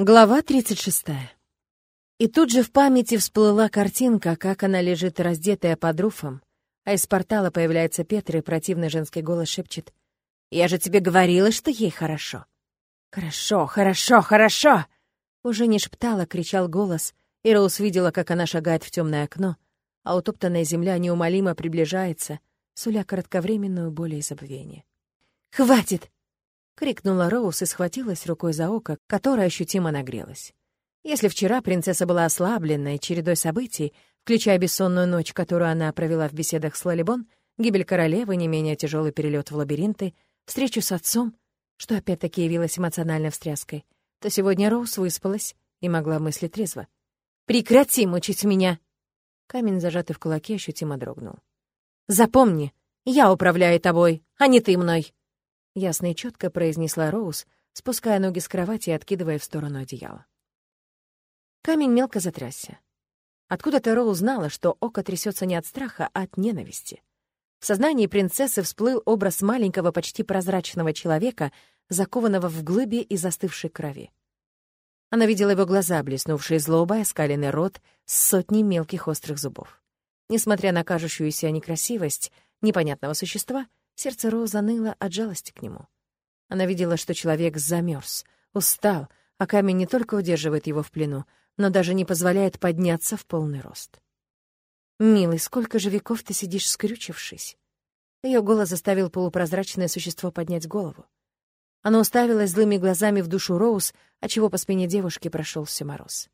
Глава 36. И тут же в памяти всплыла картинка, как она лежит раздетая под руфом, а из портала появляется Петр, и противный женский голос шепчет. «Я же тебе говорила, что ей хорошо». «Хорошо, хорошо, хорошо!» Уже не шептала, кричал голос, и Роуз видела, как она шагает в темное окно, а утоптанная земля неумолимо приближается, суля кратковременную боль и забвение. «Хватит!» — крикнула Роуз и схватилась рукой за око, которое ощутимо нагрелось. Если вчера принцесса была ослабленной чередой событий, включая бессонную ночь, которую она провела в беседах с Лалибон, гибель королевы, не менее тяжелый перелет в лабиринты, встречу с отцом, что опять-таки явилась эмоциональной встряской, то сегодня Роуз выспалась и могла мыслить трезво. «Прекрати мучить меня!» Камень, зажатый в кулаке, ощутимо дрогнул. «Запомни, я управляю тобой, а не ты мной!» Ясно и четко произнесла Роуз, спуская ноги с кровати и откидывая в сторону одеяла. Камень мелко затрясся. Откуда-то Роуз знала, что око трясется не от страха, а от ненависти. В сознании принцессы всплыл образ маленького, почти прозрачного человека, закованного в глыбе и застывшей крови. Она видела его глаза, блеснувшие злобой, оскаленный рот с сотней мелких острых зубов. Несмотря на кажущуюся некрасивость непонятного существа, Сердце Роза ныло от жалости к нему. Она видела, что человек замерз, устал, а камень не только удерживает его в плену, но даже не позволяет подняться в полный рост. «Милый, сколько же веков ты сидишь, скрючившись?» Ее голос заставил полупрозрачное существо поднять голову. Оно уставилось злыми глазами в душу Роуз, отчего по спине девушки прошелся мороз.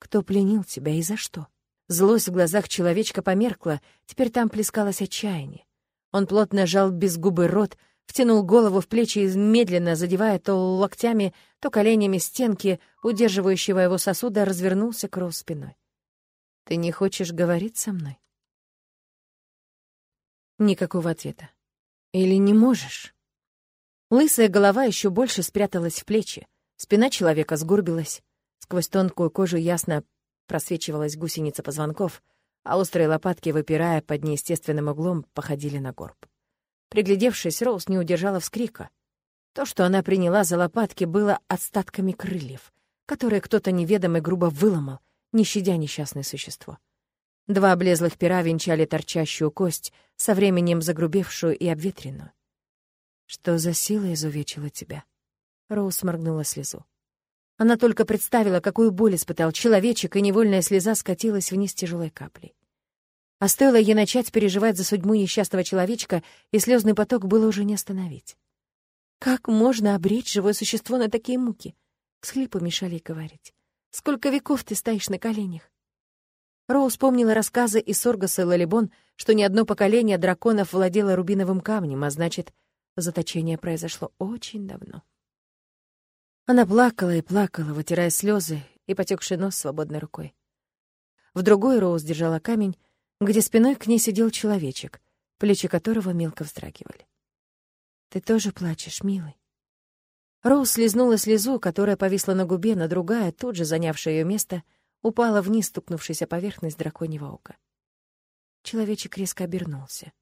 «Кто пленил тебя и за что?» Злость в глазах человечка померкла, теперь там плескалось отчаяние. Он плотно сжал безгубый рот, втянул голову в плечи и медленно, задевая то локтями, то коленями стенки, удерживающего его сосуда, развернулся к Роу спиной. «Ты не хочешь говорить со мной?» Никакого ответа. «Или не можешь?» Лысая голова еще больше спряталась в плечи, спина человека сгурбилась. Сквозь тонкую кожу ясно просвечивалась гусеница позвонков, а острые лопатки, выпирая под неестественным углом, походили на горб. Приглядевшись, Роуз не удержала вскрика. То, что она приняла за лопатки, было остатками крыльев, которые кто-то неведомый грубо выломал, не щадя несчастное существо. Два облезлых пера венчали торчащую кость, со временем загрубевшую и обветренную. «Что за сила изувечила тебя?» Роуз моргнула слезу. Она только представила, какую боль испытал человечек, и невольная слеза скатилась вниз тяжелой каплей. А стоило ей начать переживать за судьбу несчастного человечка, и слезный поток было уже не остановить. Как можно обречь живое существо на такие муки? Схлипы мешали ей говорить. Сколько веков ты стоишь на коленях? Роуз вспомнила рассказы из Соргаса и Лалибон, что ни одно поколение драконов владело рубиновым камнем, а значит, заточение произошло очень давно. Она плакала и плакала, вытирая слезы и потекший нос свободной рукой. В другой Роуз держала камень, где спиной к ней сидел человечек, плечи которого мелко вздрагивали. «Ты тоже плачешь, милый?» Роуз слезнула слезу, которая повисла на губе, но другая, тут же занявшая ее место, упала вниз, стукнувшись о поверхность драконьего ока. Человечек резко обернулся.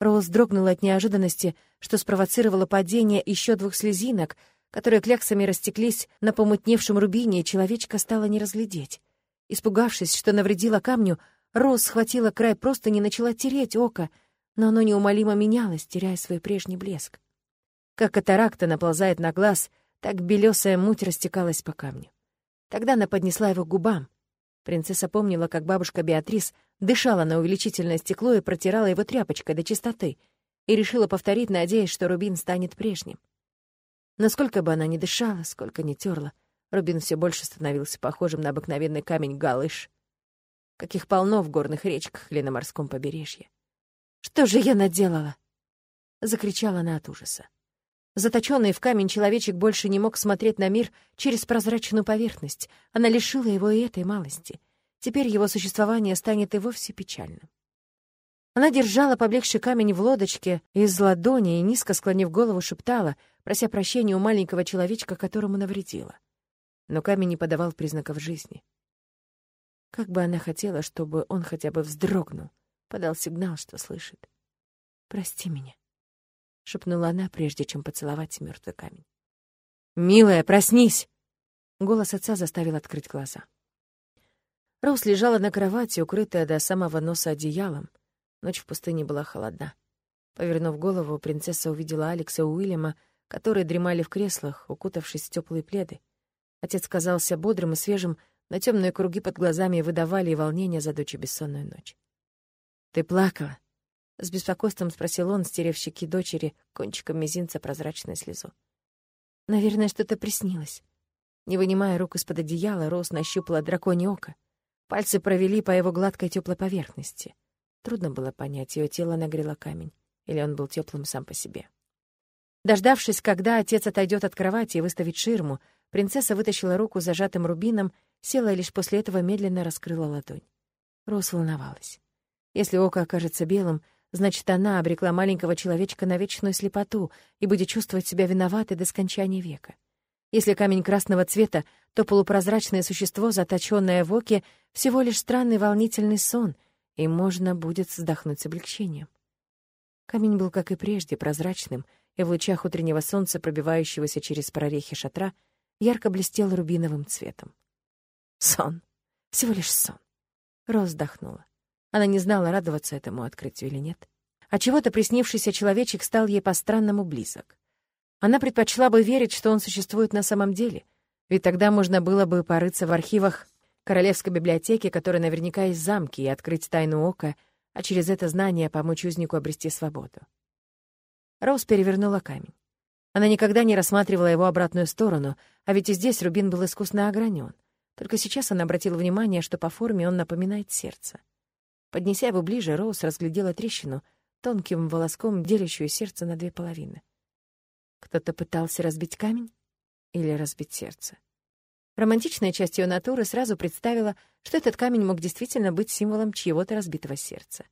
Роуз дрогнула от неожиданности, что спровоцировало падение еще двух слезинок, которые кляксами растеклись на помутневшем рубине, человечка стала не разглядеть. Испугавшись, что навредила камню, Роуз схватила край просто не начала тереть око, но оно неумолимо менялось, теряя свой прежний блеск. Как катаракта наползает на глаз, так белесая муть растекалась по камню. Тогда она поднесла его к губам. Принцесса помнила, как бабушка Беатрис дышала на увеличительное стекло и протирала его тряпочкой до чистоты, и решила повторить, надеясь, что рубин станет прежним. Насколько бы она ни дышала, сколько ни терла, Рубин все больше становился похожим на обыкновенный камень галыш, каких полно в горных речках или на морском побережье. «Что же я наделала?» — закричала она от ужаса. Заточенный в камень человечек больше не мог смотреть на мир через прозрачную поверхность. Она лишила его и этой малости. Теперь его существование станет и вовсе печальным. Она держала поблекший камень в лодочке из ладони и, низко склонив голову, шептала, прося прощения у маленького человечка, которому навредила. Но камень не подавал признаков жизни. Как бы она хотела, чтобы он хотя бы вздрогнул, подал сигнал, что слышит. «Прости меня», — шепнула она, прежде чем поцеловать мертвый камень. «Милая, проснись!» Голос отца заставил открыть глаза. Роуз лежала на кровати, укрытая до самого носа одеялом. Ночь в пустыне была холодна. Повернув голову, принцесса увидела Алекса Уильяма, которые дремали в креслах, укутавшись в теплые пледы. Отец казался бодрым и свежим, но темные круги под глазами выдавали и волнение за дочь бессонную ночь. «Ты плакала?» — с беспокойством спросил он, стерев щеки дочери кончиком мизинца прозрачную слезу. «Наверное, что-то приснилось». Не вынимая рук из-под одеяла, Роуз нащупала драконье око. Пальцы провели по его гладкой теплой поверхности. Трудно было понять, ее тело нагрело камень, или он был теплым сам по себе. Дождавшись, когда отец отойдет от кровати и выставит ширму, принцесса вытащила руку с зажатым рубином, села и лишь после этого медленно раскрыла ладонь. Роуз волновалась. Если око окажется белым, значит, она обрекла маленького человечка на вечную слепоту и будет чувствовать себя виноватой до скончания века. Если камень красного цвета, то полупрозрачное существо, заточенное в оке, всего лишь странный волнительный сон, и можно будет вздохнуть с облегчением. Камень был, как и прежде, прозрачным, и в лучах утреннего солнца, пробивающегося через прорехи шатра, ярко блестел рубиновым цветом. Сон. Всего лишь сон. Роз вздохнула. Она не знала, радоваться этому открытию или нет. А чего-то приснившийся человечек стал ей по-странному близок. Она предпочла бы верить, что он существует на самом деле, ведь тогда можно было бы порыться в архивах Королевской библиотеки, которая наверняка есть замки, и открыть тайну ока, а через это знание помочь узнику обрести свободу. Роуз перевернула камень. Она никогда не рассматривала его обратную сторону, а ведь и здесь рубин был искусно огранен. Только сейчас она обратила внимание, что по форме он напоминает сердце. Поднеся его ближе, Роуз разглядела трещину, тонким волоском, делящую сердце на две половины. Кто-то пытался разбить камень или разбить сердце. Романтичная часть ее натуры сразу представила, что этот камень мог действительно быть символом чьего-то разбитого сердца.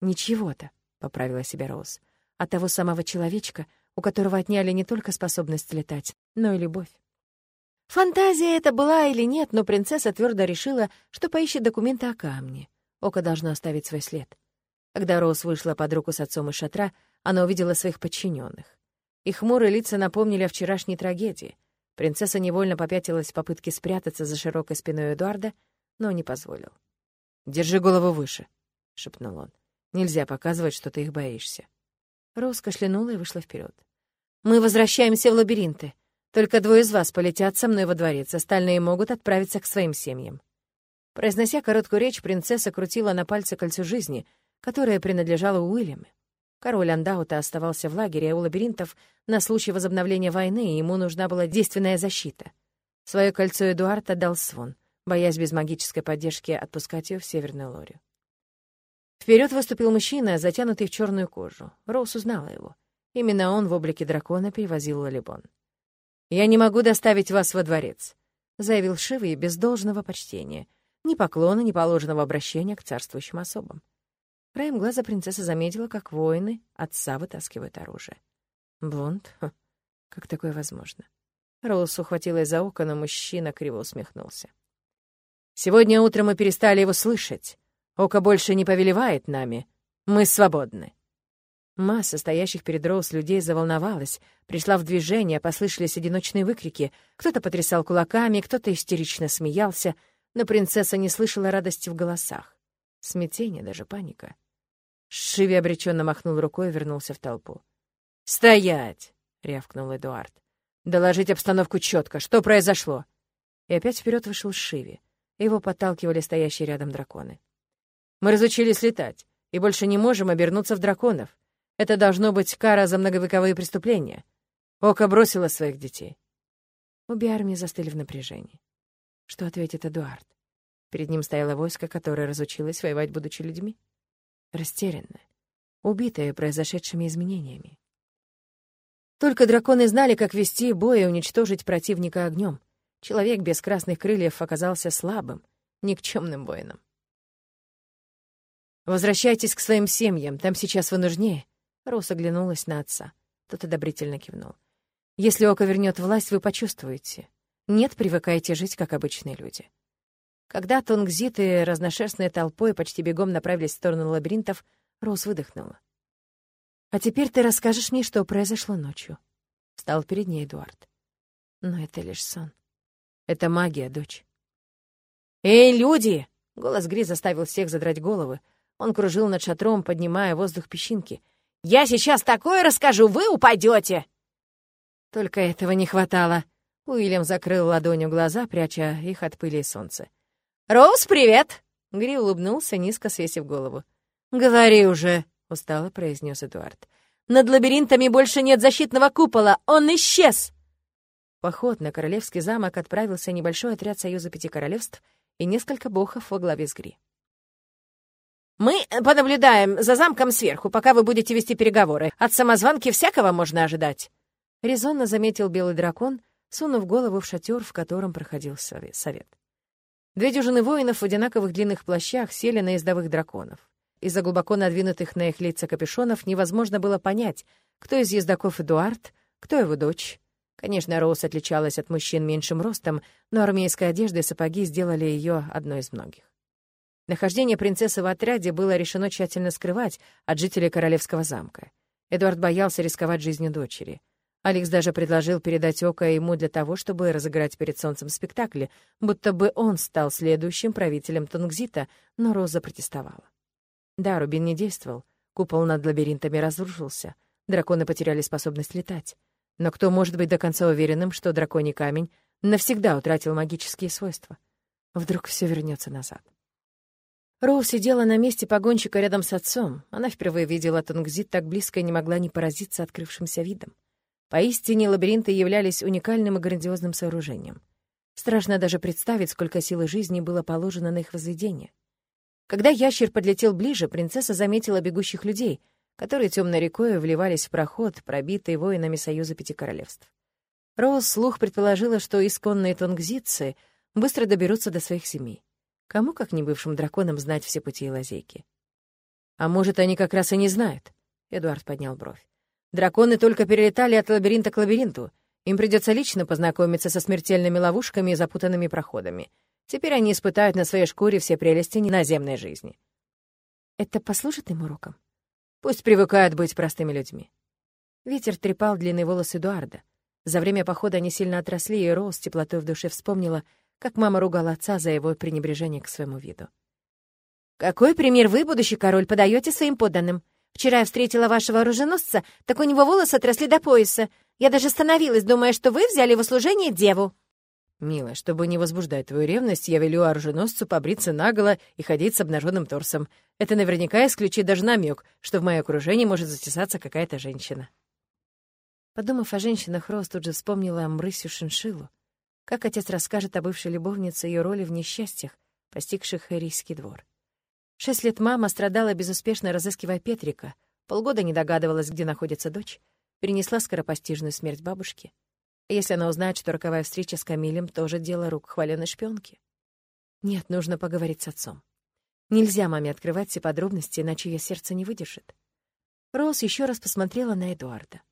«Не чьего-то», — поправила себя Роуз, — «а того самого человечка, у которого отняли не только способность летать, но и любовь». Фантазия это была или нет, но принцесса твердо решила, что поищет документы о камне. Око должно оставить свой след. Когда Роуз вышла под руку с отцом из шатра, она увидела своих подчиненных. Их хмурые лица напомнили о вчерашней трагедии. Принцесса невольно попятилась в попытке спрятаться за широкой спиной Эдуарда, но не позволил. «Держи голову выше», — шепнул он. «Нельзя показывать, что ты их боишься». Роуз кашлянула и вышла вперед. «Мы возвращаемся в лабиринты. Только двое из вас полетят со мной во дворец, остальные могут отправиться к своим семьям». Произнося короткую речь, принцесса крутила на пальце кольцо жизни, которое принадлежало Уильяму. Король Андаута оставался в лагере у лабиринтов на случай возобновления войны, и ему нужна была действенная защита. Свое кольцо Эдуард отдал Свон, боясь без магической поддержки отпускать ее в Северную Лорию. Вперед выступил мужчина, затянутый в черную кожу. Роуз узнала его. Именно он в облике дракона перевозил Лалибон. «Я не могу доставить вас во дворец», — заявил Шивый без должного почтения, ни поклона, ни положенного обращения к царствующим особам. Краем глаза принцесса заметила, как воины отца вытаскивают оружие. Блонд? Ха, как такое возможно? Роуз ухватилась за око, но мужчина криво усмехнулся. «Сегодня утром мы перестали его слышать. Око больше не повелевает нами. Мы свободны». Масса стоящих перед Роуз людей заволновалась, пришла в движение, послышались одиночные выкрики. Кто-то потрясал кулаками, кто-то истерично смеялся — но принцесса не слышала радости в голосах. Смятение, даже паника. Шиви обреченно махнул рукой и вернулся в толпу. «Стоять!» — рявкнул Эдуард. «Доложить обстановку четко. Что произошло?» И опять вперед вышел Шиви. Его подталкивали стоящие рядом драконы. «Мы разучились летать, и больше не можем обернуться в драконов. Это должно быть кара за многовековые преступления. Око бросило своих детей». Обе армии застыли в напряжении. Что ответит Эдуард? Перед ним стояло войско, которое разучилось воевать, будучи людьми. Растерянное, убитое произошедшими изменениями. Только драконы знали, как вести бой и уничтожить противника огнем. Человек без красных крыльев оказался слабым, никчемным воином. «Возвращайтесь к своим семьям, там сейчас вы нужнее», — Рос оглянулась на отца. Тот одобрительно кивнул. «Если Око вернет власть, вы почувствуете. Нет, привыкайте жить, как обычные люди. Когда тунгзиты разношерстной толпой почти бегом направились в сторону лабиринтов, Роуз выдохнула. «А теперь ты расскажешь мне, что произошло ночью». Встал перед ней Эдуард. «Но это лишь сон». Это магия, дочь. «Эй, люди!» — голос Гри заставил всех задрать головы. Он кружил над шатром, поднимая воздух песчинки. «Я сейчас такое расскажу, вы упадете!» Только этого не хватало. Уильям закрыл ладонью глаза, пряча их от пыли и солнца. «Роуз, привет!» Гри улыбнулся, низко свесив голову. «Говори уже!» — устало произнес Эдуард. «Над лабиринтами больше нет защитного купола! Он исчез!» поход на королевский замок отправился небольшой отряд Союза Пяти Королевств и несколько бохов во главе с Гри. «Мы понаблюдаем за замком сверху, пока вы будете вести переговоры. От самозванки всякого можно ожидать», — резонно заметил белый дракон, сунув голову в шатер, в котором проходил совет. Две дюжины воинов в одинаковых длинных плащах сели на ездовых драконов. Из-за глубоко надвинутых на их лица капюшонов невозможно было понять, кто из ездаков Эдуард, кто его дочь, Конечно, Роуз отличалась от мужчин меньшим ростом, но армейская одежда и сапоги сделали ее одной из многих. Нахождение принцессы в отряде было решено тщательно скрывать от жителей королевского замка. Эдуард боялся рисковать жизнью дочери. Алекс даже предложил передать Ока ему для того, чтобы разыграть перед солнцем спектакль, будто бы он стал следующим правителем Тунгзита, но Роза протестовала. Да, Рубин не действовал. Купол над лабиринтами разрушился. Драконы потеряли способность летать. Но кто может быть до конца уверенным, что драконий камень навсегда утратил магические свойства? Вдруг все вернется назад. Роу сидела на месте погонщика рядом с отцом. Она впервые видела Тунгзит так близко и не могла не поразиться открывшимся видом. Поистине лабиринты являлись уникальным и грандиозным сооружением. Страшно даже представить, сколько силы жизни было положено на их возведение. Когда ящер подлетел ближе, принцесса заметила бегущих людей — которые темной рекой вливались в проход, пробитый воинами Союза Пяти Королевств. Роуз слух предположила, что исконные тонгзицы быстро доберутся до своих семей. Кому, как не бывшим драконам, знать все пути и лазейки? А может, они как раз и не знают? Эдуард поднял бровь. Драконы только перелетали от лабиринта к лабиринту. Им придется лично познакомиться со смертельными ловушками и запутанными проходами. Теперь они испытают на своей шкуре все прелести наземной жизни. Это послужит им уроком? Пусть привыкают быть простыми людьми. Ветер трепал длинные волосы Эдуарда. За время похода они сильно отросли, и Роуз теплотой в душе вспомнила, как мама ругала отца за его пренебрежение к своему виду. «Какой пример вы, будущий король, подаете своим подданным? Вчера я встретила вашего оруженосца, так у него волосы отросли до пояса. Я даже остановилась, думая, что вы взяли в услужение деву». «Милая, чтобы не возбуждать твою ревность, я велю оруженосцу побриться наголо и ходить с обнаженным торсом. Это наверняка исключит даже намек, что в мое окружение может затесаться какая-то женщина». Подумав о женщинах, Роз тут же вспомнила Мрысю Шиншилу. Как отец расскажет о бывшей любовнице ее роли в несчастьях, постигших Хэрийский двор. Шесть лет мама страдала, безуспешно разыскивая Петрика, полгода не догадывалась, где находится дочь, перенесла скоропостижную смерть бабушки — если она узнает, что роковая встреча с Камилем тоже дело рук хваленой шпионки. Нет, нужно поговорить с отцом. Нельзя маме открывать все подробности, иначе ее сердце не выдержит. Роуз еще раз посмотрела на Эдуарда.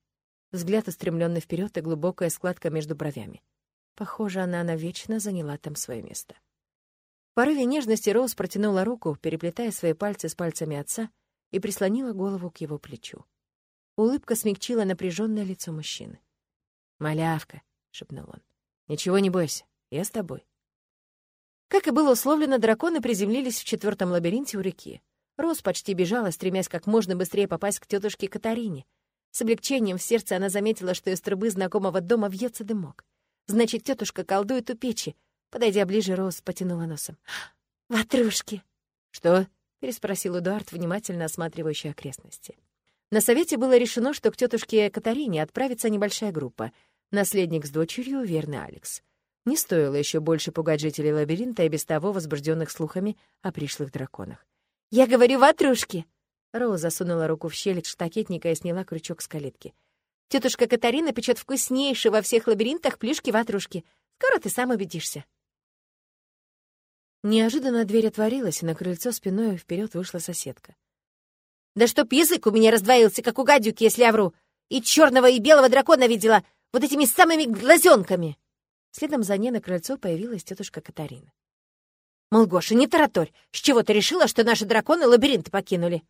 Взгляд устремленный вперед и глубокая складка между бровями. Похоже, она навечно заняла там свое место. В порыве нежности Роуз протянула руку, переплетая свои пальцы с пальцами отца, и прислонила голову к его плечу. Улыбка смягчила напряженное лицо мужчины. «Малявка», — шепнул он, — «ничего не бойся, я с тобой». Как и было условлено, драконы приземлились в четвертом лабиринте у реки. Роз почти бежала, стремясь как можно быстрее попасть к тетушке Катарине. С облегчением в сердце она заметила, что из трубы знакомого дома вьется дымок. Значит, тетушка колдует у печи. Подойдя ближе, Роз потянула носом. «Ватрушки!» «Что?» — переспросил Эдуард, внимательно осматривающий окрестности. На совете было решено, что к тетушке Катарине отправится небольшая группа. Наследник с дочерью, верный Алекс. Не стоило еще больше пугать жителей лабиринта и без того возбужденных слухами о пришлых драконах. «Я говорю, ватрушки!» Роуз засунула руку в щель штакетника и сняла крючок с калитки. «Тетушка Катарина печет вкуснейшие во всех лабиринтах плюшки-ватрушки. Скоро ты сам убедишься». Неожиданно дверь отворилась, и на крыльцо спиной вперед вышла соседка. Да чтоб язык у меня раздвоился, как у гадюки, если я вру. И черного, и белого дракона видела вот этими самыми глазенками. Следом за ней на крыльцо появилась тетушка Катарина. Мол, Гоша, не тараторь, с чего ты решила, что наши драконы лабиринты покинули?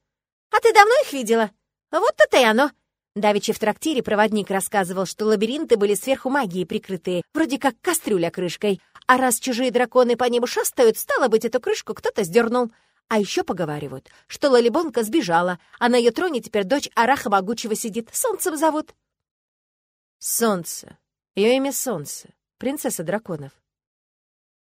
А ты давно их видела? Вот то-то и оно. Давичи в трактире проводник рассказывал, что лабиринты были сверху магией прикрытые, вроде как кастрюля крышкой, А раз чужие драконы по небу шастают, стало быть, эту крышку кто-то сдернул. А еще поговаривают, что Лалибонка сбежала, а на ее троне теперь дочь Араха Могучего сидит. Солнцем зовут. Солнце. Ее имя Солнце. Принцесса драконов.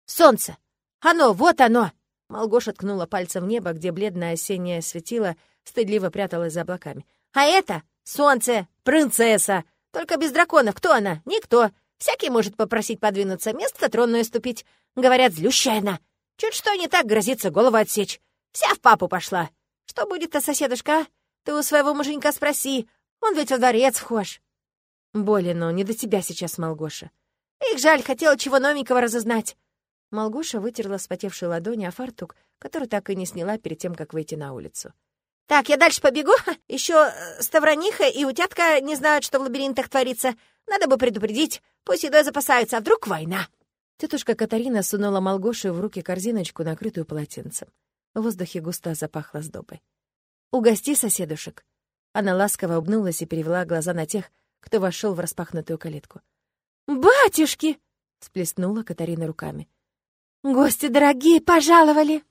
Солнце! Оно, вот оно! Малгоша ткнула пальцем в небо, где бледное осеннее светило стыдливо пряталось за облаками. «А это солнце, принцесса! Только без драконов кто она? Никто. Всякий может попросить подвинуться, место тронное ступить. Говорят, злющая она. Чуть что не так, грозится голову отсечь. Вся в папу пошла. Что будет-то, соседушка, а? Ты у своего муженька спроси. Он ведь во дворец вхож». «Болен, но не до тебя сейчас, Малгоша». «Их жаль, хотела чего новенького разузнать». Малгоша вытерла вспотевшие ладони о фартук, который так и не сняла перед тем, как выйти на улицу. «Так, я дальше побегу. Еще э, Ставрониха и Утятка не знают, что в лабиринтах творится. Надо бы предупредить. Пусть едой запасаются, а вдруг война?» Тетушка Катарина сунула Малгоше в руки корзиночку, накрытую полотенцем. В воздухе густо запахло сдобой. «Угости соседушек». Она ласково обнулась и перевела глаза на тех, кто вошел в распахнутую калитку. «Батюшки!» — сплеснула Катарина руками. «Гости дорогие пожаловали!»